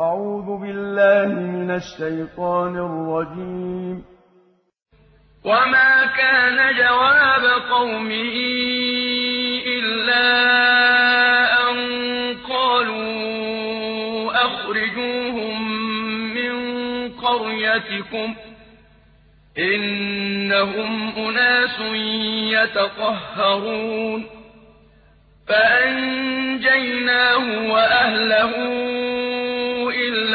أعوذ بالله من الشيطان الرجيم. وما كان جواب قومه إلا أن قالوا أخرجوهم من قريتكم إنهم أناس يتطهرون فأنجيناه وأهله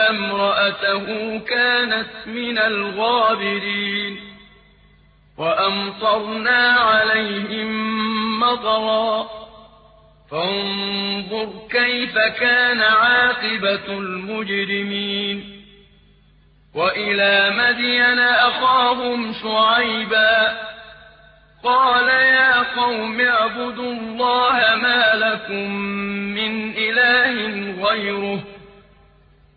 امرأته كانت من الغابرين وأمطرنا عليهم مطرا فانظر كيف كان عاقبة المجرمين وإلى مدين أخاهم شعيبا قال يا قوم اعبدوا الله ما لكم من إله غيره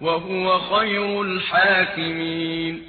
وهو خير الحاكمين